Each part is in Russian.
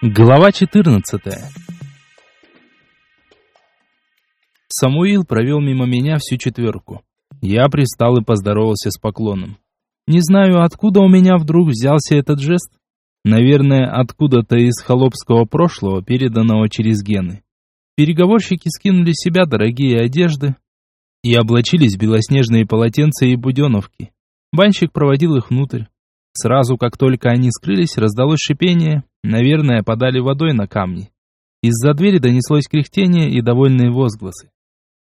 Глава 14 Самуил провел мимо меня всю четверку. Я пристал и поздоровался с поклоном. Не знаю, откуда у меня вдруг взялся этот жест. Наверное, откуда-то из холопского прошлого, переданного через гены. Переговорщики скинули с себя дорогие одежды и облачились в белоснежные полотенца и буденовки. Банщик проводил их внутрь. Сразу, как только они скрылись, раздалось шипение, наверное, подали водой на камни. Из-за двери донеслось кряхтение и довольные возгласы.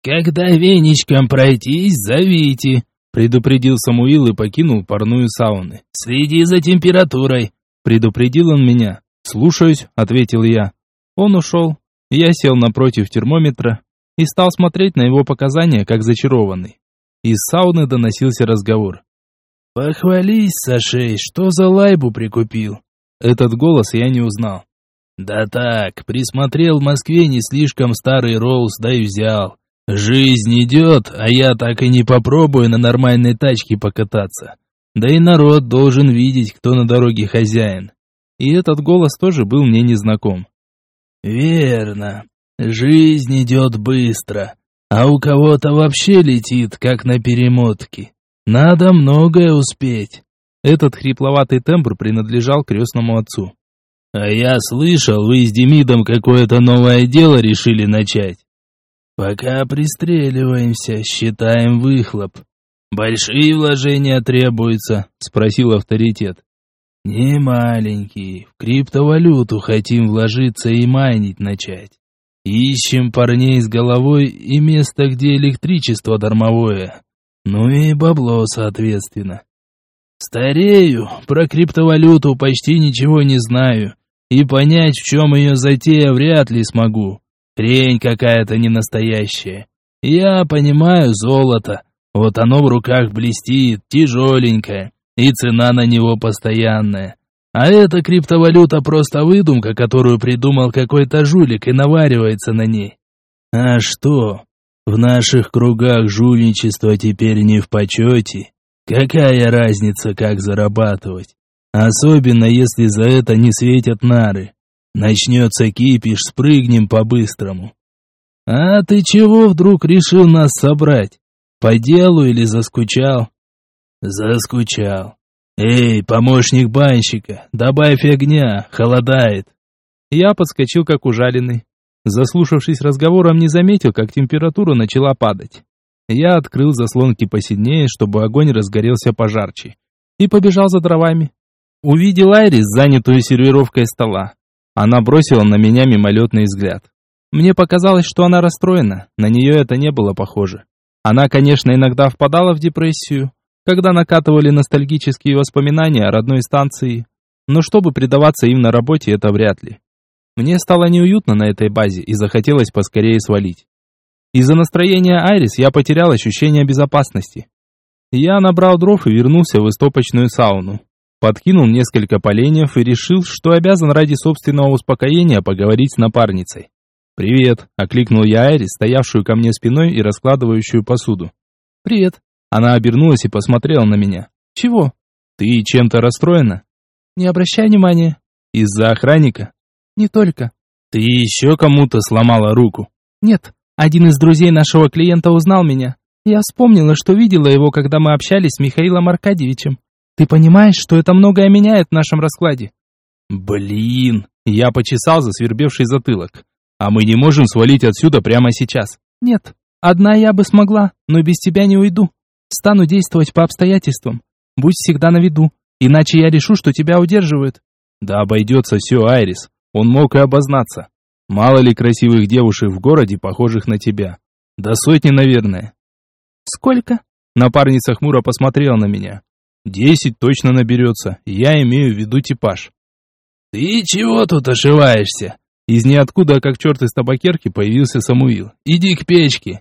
«Когда веничком пройтись, зовите», — предупредил Самуил и покинул парную сауны. «Следи за температурой», — предупредил он меня. «Слушаюсь», — ответил я. Он ушел. Я сел напротив термометра и стал смотреть на его показания, как зачарованный. Из сауны доносился разговор. «Похвались, Сашей, что за лайбу прикупил?» Этот голос я не узнал. «Да так, присмотрел в Москве не слишком старый Роуз, да и взял. Жизнь идет, а я так и не попробую на нормальной тачке покататься. Да и народ должен видеть, кто на дороге хозяин». И этот голос тоже был мне незнаком. «Верно. Жизнь идет быстро, а у кого-то вообще летит, как на перемотке. Надо многое успеть. Этот хрипловатый тембр принадлежал крестному отцу. А я слышал, вы с Демидом какое-то новое дело решили начать. Пока пристреливаемся, считаем выхлоп. Большие вложения требуются, спросил авторитет. Не маленькие, в криптовалюту хотим вложиться и майнить начать. Ищем парней с головой и место, где электричество дармовое. Ну и бабло, соответственно. Старею, про криптовалюту почти ничего не знаю, и понять, в чем ее затея, вряд ли смогу. Хрень какая-то ненастоящая. Я понимаю золото, вот оно в руках блестит, тяжеленькое, и цена на него постоянная. А эта криптовалюта просто выдумка, которую придумал какой-то жулик и наваривается на ней. А что, в наших кругах жульничество теперь не в почете. Какая разница, как зарабатывать? Особенно, если за это не светят нары. Начнется кипиш, спрыгнем по-быстрому. А ты чего вдруг решил нас собрать? По делу или заскучал? Заскучал. Эй, помощник банщика, добавь огня, холодает. Я подскочил как ужаленный. Заслушавшись разговором, не заметил, как температура начала падать. Я открыл заслонки посильнее, чтобы огонь разгорелся пожарче, и побежал за дровами. Увидел Айрис, занятую сервировкой стола. Она бросила на меня мимолетный взгляд. Мне показалось, что она расстроена, на нее это не было похоже. Она, конечно, иногда впадала в депрессию, когда накатывали ностальгические воспоминания о родной станции, но чтобы предаваться им на работе, это вряд ли. Мне стало неуютно на этой базе и захотелось поскорее свалить. Из-за настроения Айрис я потерял ощущение безопасности. Я набрал дров и вернулся в истопочную сауну. Подкинул несколько поленьев и решил, что обязан ради собственного успокоения поговорить с напарницей. «Привет», — окликнул я Айрис, стоявшую ко мне спиной и раскладывающую посуду. «Привет». Она обернулась и посмотрела на меня. «Чего?» «Ты чем-то расстроена?» «Не обращай внимания». «Из-за охранника?» Не только. Ты еще кому-то сломала руку? Нет. Один из друзей нашего клиента узнал меня. Я вспомнила, что видела его, когда мы общались с Михаилом Аркадьевичем. Ты понимаешь, что это многое меняет в нашем раскладе? Блин, я почесал засвербевший затылок. А мы не можем свалить отсюда прямо сейчас. Нет, одна я бы смогла, но без тебя не уйду. Стану действовать по обстоятельствам. Будь всегда на виду, иначе я решу, что тебя удерживают. Да обойдется все, Айрис. Он мог и обознаться. Мало ли красивых девушек в городе, похожих на тебя. До сотни, наверное. Сколько? Напарница хмуро посмотрела на меня. Десять точно наберется. Я имею в виду типаж. Ты чего тут ошиваешься? Из ниоткуда, как черт из табакерки, появился Самуил. Иди к печке.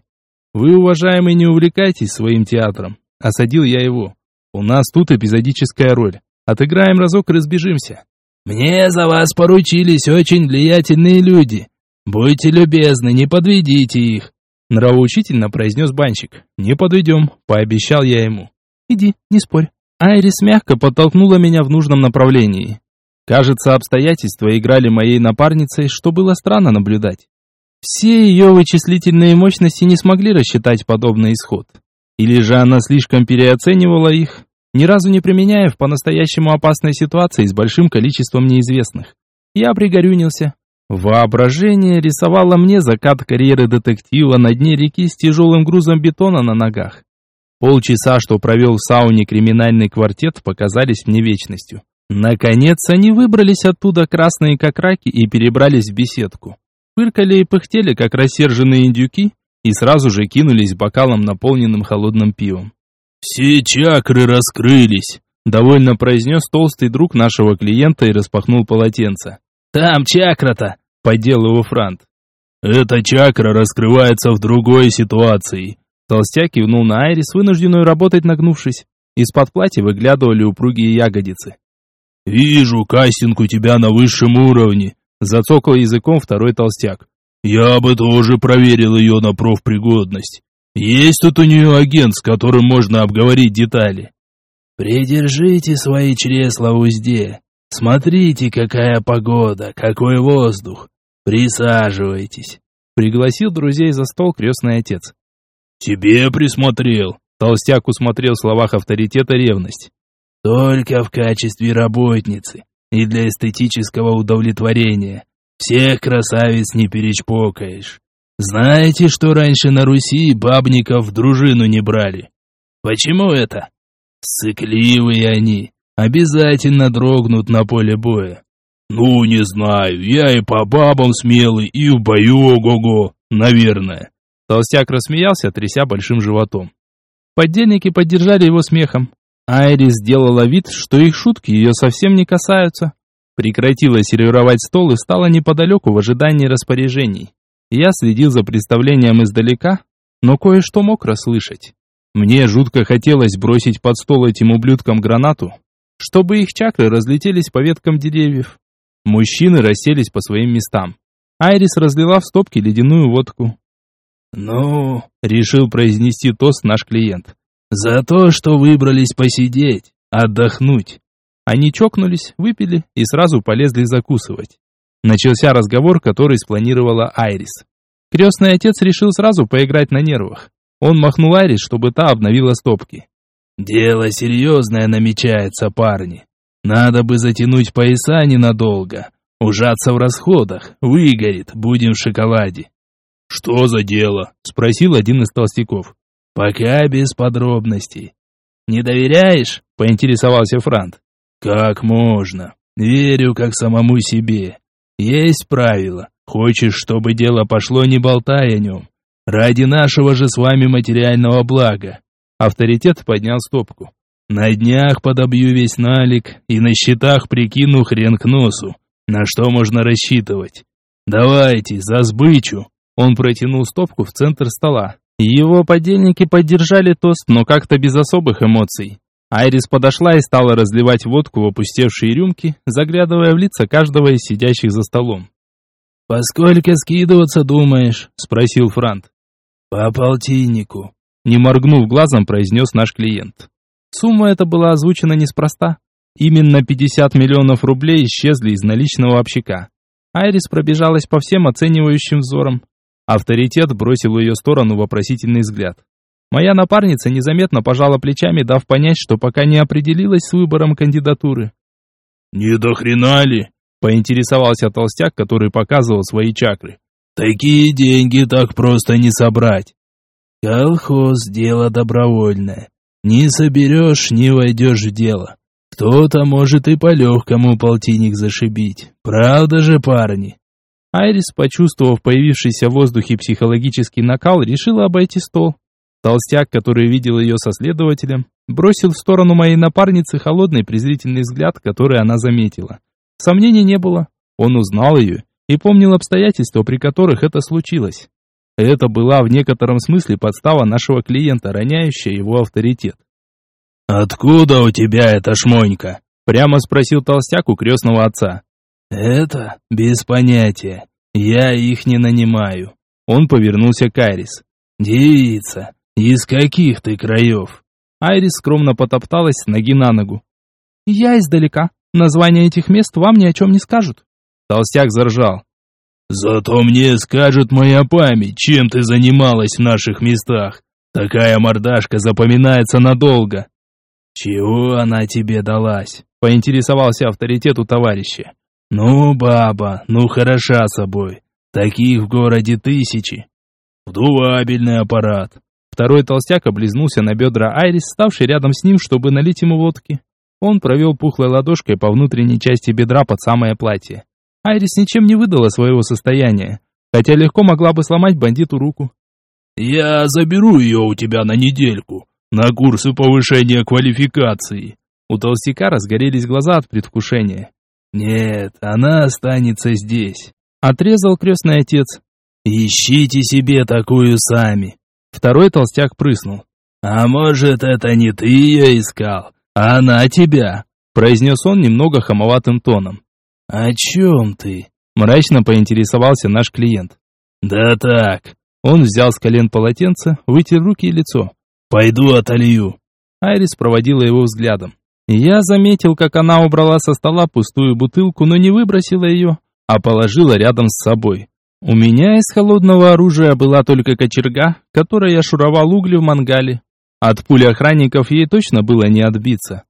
Вы, уважаемый, не увлекайтесь своим театром. Осадил я его. У нас тут эпизодическая роль. Отыграем разок и разбежимся. Мне за вас поручились очень влиятельные люди. Будьте любезны, не подведите их. Нравоучительно произнес банщик. Не подведем, пообещал я ему. Иди, не спорь. Айрис мягко подтолкнула меня в нужном направлении. Кажется, обстоятельства играли моей напарницей, что было странно наблюдать. Все ее вычислительные мощности не смогли рассчитать подобный исход. Или же она слишком переоценивала их, ни разу не применяя в по-настоящему опасной ситуации с большим количеством неизвестных. Я пригорюнился. Воображение рисовало мне закат карьеры детектива на дне реки с тяжелым грузом бетона на ногах. Полчаса, что провел в сауне криминальный квартет, показались мне вечностью. Наконец они выбрались оттуда красные как раки и перебрались в беседку. Пыркали и пыхтели, как рассерженные индюки, и сразу же кинулись бокалом, наполненным холодным пивом. «Все чакры раскрылись», — довольно произнес толстый друг нашего клиента и распахнул полотенце. «Там чакра-то!» — поддел его Франт. «Эта чакра раскрывается в другой ситуации». Толстяк кивнул на Айрис, вынужденную работать нагнувшись. Из-под платья выглядывали упругие ягодицы. «Вижу, кастинг у тебя на высшем уровне», — зацокал языком второй толстяк. «Я бы тоже проверил ее на профпригодность. Есть тут у нее агент, с которым можно обговорить детали». «Придержите свои чресла в узде. Смотрите, какая погода, какой воздух. Присаживайтесь», — пригласил друзей за стол крестный отец. «Тебе присмотрел», — толстяк усмотрел в словах авторитета ревность. Только в качестве работницы и для эстетического удовлетворения. Всех красавиц не перечпокаешь. Знаете, что раньше на Руси бабников в дружину не брали? Почему это? Сыкливые они, обязательно дрогнут на поле боя. Ну, не знаю, я и по бабам смелый, и в бою ого-го, наверное. Толстяк рассмеялся, тряся большим животом. Поддельники поддержали его смехом. Айрис сделала вид, что их шутки ее совсем не касаются. Прекратила сервировать стол и стала неподалеку в ожидании распоряжений. Я следил за представлением издалека, но кое-что мог расслышать. Мне жутко хотелось бросить под стол этим ублюдкам гранату, чтобы их чакры разлетелись по веткам деревьев. Мужчины расселись по своим местам. Айрис разлила в стопки ледяную водку. «Ну», — решил произнести тост наш клиент, за то, что выбрались посидеть, отдохнуть. Они чокнулись, выпили и сразу полезли закусывать. Начался разговор, который спланировала Айрис. Крестный отец решил сразу поиграть на нервах. Он махнул Айрис, чтобы та обновила стопки. «Дело серьезное намечается, парни. Надо бы затянуть пояса ненадолго. Ужаться в расходах. Выгорит, будем в шоколаде». «Что за дело?» – спросил один из толстяков. «Пока без подробностей». «Не доверяешь?» — поинтересовался Франт. «Как можно? Верю как самому себе. Есть правило. Хочешь, чтобы дело пошло, не болтай о нем. Ради нашего же с вами материального блага». Авторитет поднял стопку. «На днях подобью весь налик и на счетах прикину хрен к носу. На что можно рассчитывать? Давайте, за сбычу!» Он протянул стопку в центр стола. Его подельники поддержали тост, но как-то без особых эмоций. Айрис подошла и стала разливать водку в опустевшие рюмки, заглядывая в лица каждого из сидящих за столом. «Поскольку скидываться думаешь?» — спросил Франт. «По полтиннику», — не моргнув глазом, произнес наш клиент. Сумма эта была озвучена неспроста. Именно 50 миллионов рублей исчезли из наличного общака. Айрис пробежалась по всем оценивающим взорам. Авторитет бросил в ее сторону вопросительный взгляд. Моя напарница незаметно пожала плечами, дав понять, что пока не определилась с выбором кандидатуры. «Не до хрена ли?» – поинтересовался толстяк, который показывал свои чакры. «Такие деньги так просто не собрать. Колхоз – дело добровольное. Не соберешь, не войдешь в дело. Кто-то может и по-легкому полтинник зашибить. Правда же, парни?» Айрис, почувствовав появившийся в воздухе психологический накал, решила обойти стол. Толстяк, который видел ее со следователем, бросил в сторону моей напарницы холодный презрительный взгляд, который она заметила. Сомнений не было. Он узнал ее и помнил обстоятельства, при которых это случилось. Это была в некотором смысле подстава нашего клиента, роняющая его авторитет. «Откуда у тебя эта шмонька?» Прямо спросил толстяк у крестного отца. «Это без понятия. Я их не нанимаю». Он повернулся к Айрис. «Девица, из каких ты краев?» Айрис скромно потопталась ноги на ногу. «Я издалека», Названия этих мест вам ни о чем не скажут. Толстяк заржал. Зато мне скажет моя память, чем ты занималась в наших местах. Такая мордашка запоминается надолго. Чего она тебе далась? Поинтересовался авторитет у товарища. Ну, баба, ну хороша собой. Таких в городе тысячи. Вдувабельный аппарат. Второй толстяк облизнулся на бедра Айрис, ставший рядом с ним, чтобы налить ему водки. Он провел пухлой ладошкой по внутренней части бедра под самое платье. Айрис ничем не выдала своего состояния, хотя легко могла бы сломать бандиту руку. «Я заберу ее у тебя на недельку, на курсы повышения квалификации». У толстяка разгорелись глаза от предвкушения. «Нет, она останется здесь», — отрезал крестный отец. «Ищите себе такую сами. Второй толстяк прыснул. «А может, это не ты ее искал, а она тебя?» произнес он немного хамоватым тоном. «О чем ты?» мрачно поинтересовался наш клиент. «Да так». Он взял с колен полотенце, вытер руки и лицо. «Пойду отолью». Айрис проводила его взглядом. Я заметил, как она убрала со стола пустую бутылку, но не выбросила ее, а положила рядом с собой. У меня из холодного оружия была только кочерга, которой я шуровал угли в мангале. От пули охранников ей точно было не отбиться.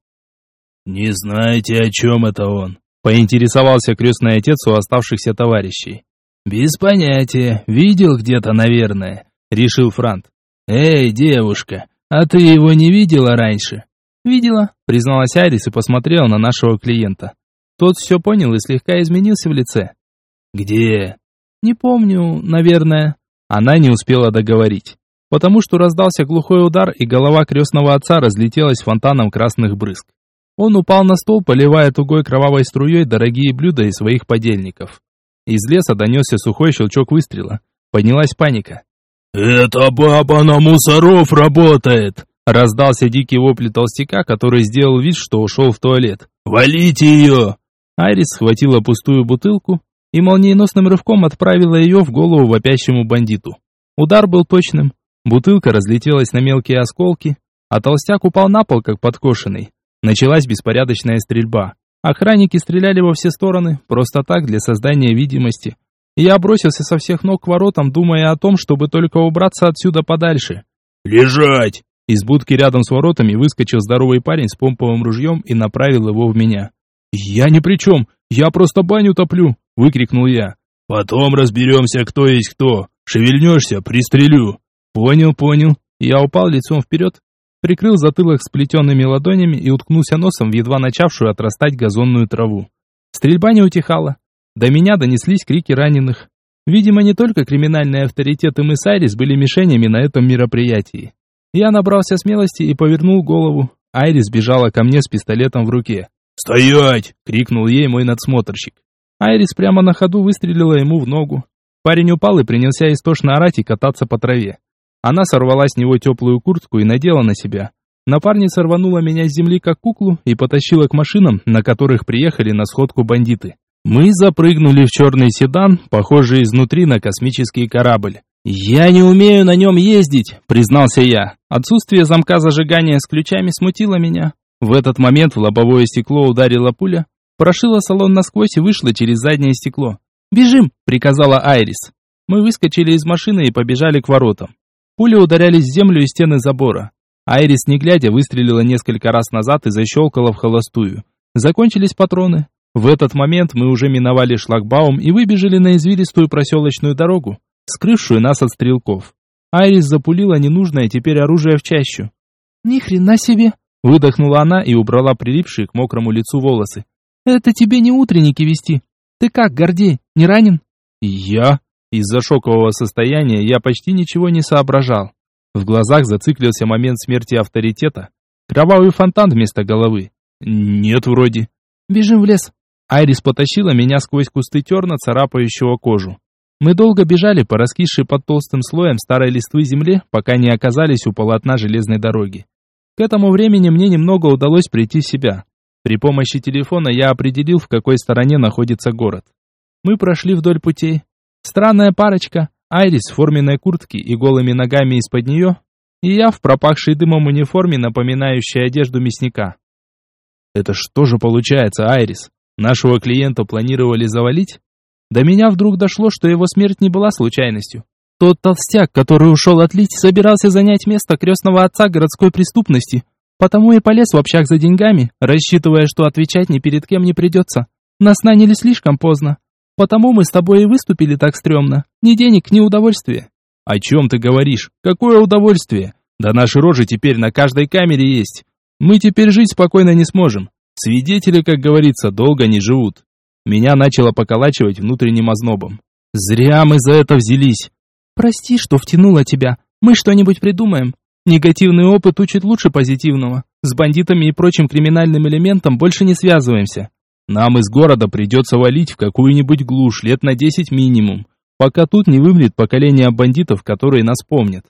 «Не знаете, о чем это он?» — поинтересовался крестный отец у оставшихся товарищей. «Без понятия, видел где-то, наверное», — решил Франт. «Эй, девушка, а ты его не видела раньше?» «Видела», — призналась Арис и посмотрела на нашего клиента. Тот все понял и слегка изменился в лице. «Где?» Не помню, наверное. Она не успела договорить, потому что раздался глухой удар, и голова крестного отца разлетелась фонтаном красных брызг. Он упал на стол, поливая тугой кровавой струей дорогие блюда из своих подельников. Из леса донесся сухой щелчок выстрела. Поднялась паника. «Эта баба на мусоров работает!» Раздался дикий вопль толстяка, который сделал вид, что ушел в туалет. «Валите ее!» Айрис схватила пустую бутылку и молниеносным рывком отправила ее в голову вопящему бандиту. Удар был точным, бутылка разлетелась на мелкие осколки, а толстяк упал на пол, как подкошенный. Началась беспорядочная стрельба. Охранники стреляли во все стороны, просто так, для создания видимости. Я бросился со всех ног к воротам, думая о том, чтобы только убраться отсюда подальше. «Лежать!» Из будки рядом с воротами выскочил здоровый парень с помповым ружьем и направил его в меня. «Я ни при чем, я просто баню топлю!» Выкрикнул я. Потом разберемся, кто есть кто. Шевельнешься, пристрелю. Понял, понял. Я упал лицом вперед, прикрыл затылок сплетенными ладонями и уткнулся носом в едва начавшую отрастать газонную траву. Стрельба не утихала. До меня донеслись крики раненых. Видимо, не только криминальные авторитеты мы с Айрис были мишенями на этом мероприятии. Я набрался смелости и повернул голову. Айрис бежала ко мне с пистолетом в руке. «Стоять!» — крикнул ей мой надсмотрщик. Айрис прямо на ходу выстрелила ему в ногу. Парень упал и принялся истошно орать и кататься по траве. Она сорвала с него теплую куртку и надела на себя. Напарница рванула меня с земли как куклу и потащила к машинам, на которых приехали на сходку бандиты. Мы запрыгнули в черный седан, похожий изнутри на космический корабль. «Я не умею на нем ездить», — признался я. Отсутствие замка зажигания с ключами смутило меня. В этот момент в лобовое стекло ударила пуля, прошила салон насквозь и вышла через заднее стекло. «Бежим!» — приказала Айрис. Мы выскочили из машины и побежали к воротам. Пули ударялись в землю и стены забора. Айрис, не глядя, выстрелила несколько раз назад и защелкала в холостую. Закончились патроны. В этот момент мы уже миновали шлагбаум и выбежали на извилистую проселочную дорогу, скрывшую нас от стрелков. Айрис запулила ненужное теперь оружие в чащу. «Ни хрена себе!» Выдохнула она и убрала прилипшие к мокрому лицу волосы. Это тебе не утренники вести. Ты как, Гордей, не ранен? Я? Из-за шокового состояния я почти ничего не соображал. В глазах зациклился момент смерти авторитета. Кровавый фонтан вместо головы. Нет, вроде. Бежим в лес. Айрис потащила меня сквозь кусты терна, царапающего кожу. Мы долго бежали по раскисшей под толстым слоем старой листвы земле, пока не оказались у полотна железной дороги. К этому времени мне немного удалось прийти в себя. При помощи телефона я определил, в какой стороне находится город. Мы прошли вдоль путей. Странная парочка, Айрис в форменной куртке и голыми ногами из-под нее, и я в пропахшей дымом униформе, напоминающей одежду мясника. Это что же получается, Айрис? Нашего клиента планировали завалить? До меня вдруг дошло, что его смерть не была случайностью. Тот толстяк, который ушел отлить, собирался занять место крестного отца городской преступности, потому и полез в общак за деньгами, рассчитывая, что отвечать ни перед кем не придется. Нас наняли слишком поздно. Потому мы с тобой и выступили так стрёмно. Ни денег, ни удовольствия. О чем ты говоришь? Какое удовольствие? Да наши рожи теперь на каждой камере есть. Мы теперь жить спокойно не сможем. Свидетели, как говорится, долго не живут. Меня начало поколачивать внутренним ознобом. Зря мы за это взялись. Прости, что втянула тебя. Мы что-нибудь придумаем. Негативный опыт учит лучше позитивного. С бандитами и прочим криминальным элементом больше не связываемся. Нам из города придется валить в какую-нибудь глушь лет на 10 минимум, пока тут не вымрет поколение бандитов, которые нас помнят.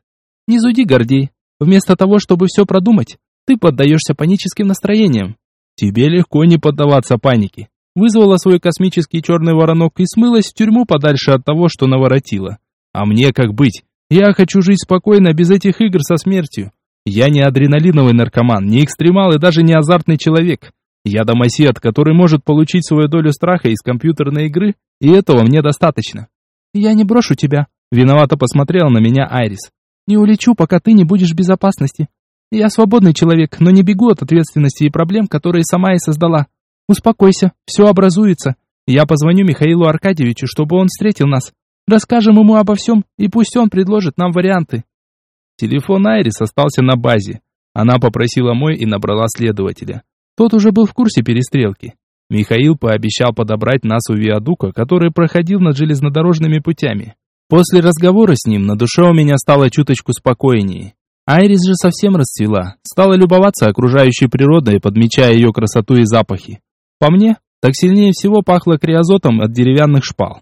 Не зуди, Гордей. Вместо того, чтобы все продумать, ты поддаешься паническим настроениям. Тебе легко не поддаваться панике. Вызвала свой космический черный воронок и смылась в тюрьму подальше от того, что наворотила. А мне как быть? Я хочу жить спокойно, без этих игр со смертью. Я не адреналиновый наркоман, не экстремал и даже не азартный человек. Я домосед, который может получить свою долю страха из компьютерной игры, и этого мне достаточно. Я не брошу тебя, виновато посмотрела на меня Айрис. Не улечу, пока ты не будешь в безопасности. Я свободный человек, но не бегу от ответственности и проблем, которые сама и создала. Успокойся, все образуется. Я позвоню Михаилу Аркадьевичу, чтобы он встретил нас. Расскажем ему обо всем, и пусть он предложит нам варианты». Телефон Айрис остался на базе. Она попросила мой и набрала следователя. Тот уже был в курсе перестрелки. Михаил пообещал подобрать нас у виадука, который проходил над железнодорожными путями. После разговора с ним на душе у меня стало чуточку спокойнее. Айрис же совсем расцвела, стала любоваться окружающей природой, подмечая ее красоту и запахи. По мне, так сильнее всего пахло криозотом от деревянных шпал.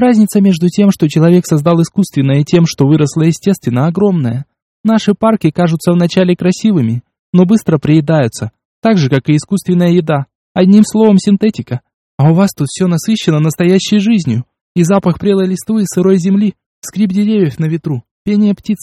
Разница между тем, что человек создал искусственно, и тем, что выросло естественно, огромная. Наши парки кажутся вначале красивыми, но быстро приедаются, так же, как и искусственная еда. Одним словом, синтетика. А у вас тут все насыщено настоящей жизнью. И запах прелой листвы и сырой земли, скрип деревьев на ветру, пение птиц.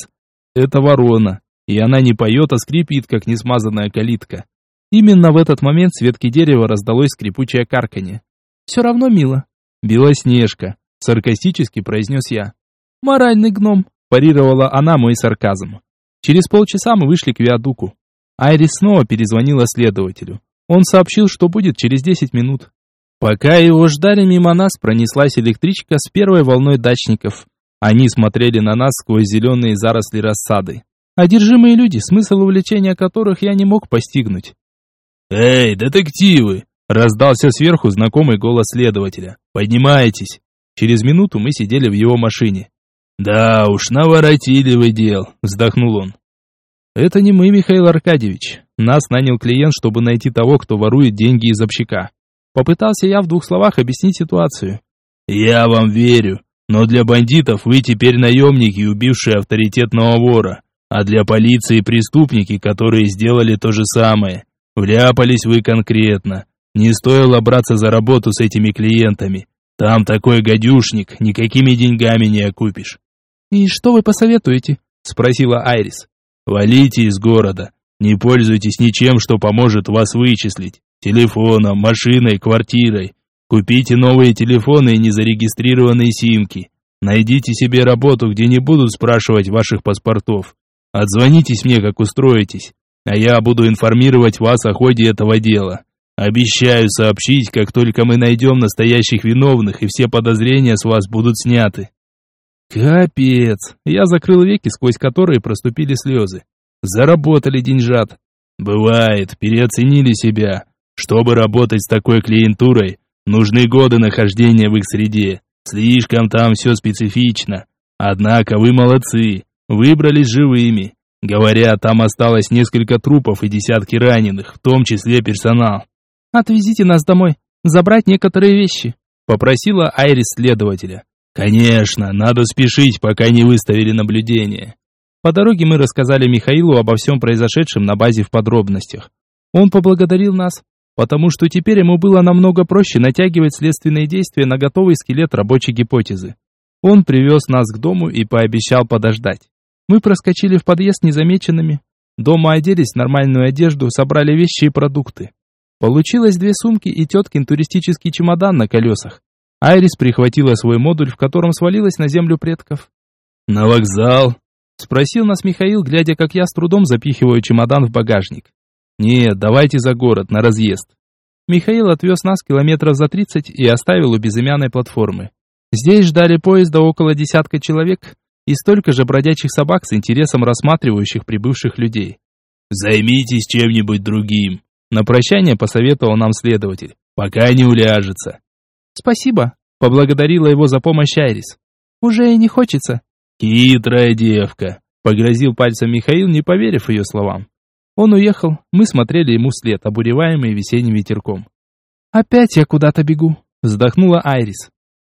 Это ворона, и она не поет, а скрипит, как несмазанная калитка. Именно в этот момент с ветки дерева раздалось скрипучее карканье. «Все равно мило». «Белоснежка», Саркастически произнес я. «Моральный гном», парировала она мой сарказм. Через полчаса мы вышли к виадуку. Айрис снова перезвонила следователю. Он сообщил, что будет через 10 минут. Пока его ждали, мимо нас пронеслась электричка с первой волной дачников. Они смотрели на нас сквозь зеленые заросли рассады. Одержимые люди, смысл увлечения которых я не мог постигнуть. «Эй, детективы!» – раздался сверху знакомый голос следователя. «Поднимайтесь!» Через минуту мы сидели в его машине. «Да уж, наворотили вы дел», — вздохнул он. «Это не мы, Михаил Аркадьевич. Нас нанял клиент, чтобы найти того, кто ворует деньги из общака. Попытался я в двух словах объяснить ситуацию. «Я вам верю, но для бандитов вы теперь наемники, убившие авторитетного вора, а для полиции преступники, которые сделали то же самое. Вляпались вы конкретно. Не стоило браться за работу с этими клиентами. Там такой гадюшник, никакими деньгами не окупишь. И что вы посоветуете? спросила Айрис. Валите из города. Не пользуйтесь ничем, что поможет вас вычислить. Телефоном, машиной, квартирой. Купите новые телефоны и незарегистрированные симки. Найдите себе работу, где не будут спрашивать ваших паспортов. Отзвонитесь мне, как устроитесь, а я буду информировать вас о ходе этого дела. Обещаю сообщить, как только мы найдем настоящих виновных, и все подозрения с вас будут сняты. Капец. Я закрыл веки, сквозь которые проступили слезы. Заработали деньжат. Бывает, переоценили себя. Чтобы работать с такой клиентурой, нужны годы нахождения в их среде. Слишком там все специфично. Однако вы молодцы, выбрались живыми. Говорят, там осталось несколько трупов и десятки раненых, в том числе персонал. «Отвезите нас домой, забрать некоторые вещи», — попросила Айрис следователя. «Конечно, надо спешить, пока не выставили наблюдение». По дороге мы рассказали Михаилу обо всем произошедшем на базе в подробностях. Он поблагодарил нас, потому что теперь ему было намного проще натягивать следственные действия на готовый скелет рабочей гипотезы. Он привез нас к дому и пообещал подождать. Мы проскочили в подъезд незамеченными. Дома оделись в нормальную одежду, собрали вещи и продукты. Получилось две сумки и теткин туристический чемодан на колесах. Айрис прихватила свой модуль, в котором свалилась на землю предков. «На вокзал?» — спросил нас Михаил, глядя, как я с трудом запихиваю чемодан в багажник. «Нет, давайте за город, на разъезд». Михаил отвез нас километров за тридцать и оставил у безымянной платформы. Здесь ждали поезда около десятка человек и столько же бродячих собак с интересом рассматривающих прибывших людей. «Займитесь чем-нибудь другим», — на прощание посоветовал нам следователь, «пока не уляжется». «Спасибо», — поблагодарила его за помощь Айрис. «Уже и не хочется». «Хитрая девка», — погрозил пальцем Михаил, не поверив ее словам. Он уехал, мы смотрели ему вслед, обуреваемые весенним ветерком. «Опять я куда-то бегу», — вздохнула Айрис.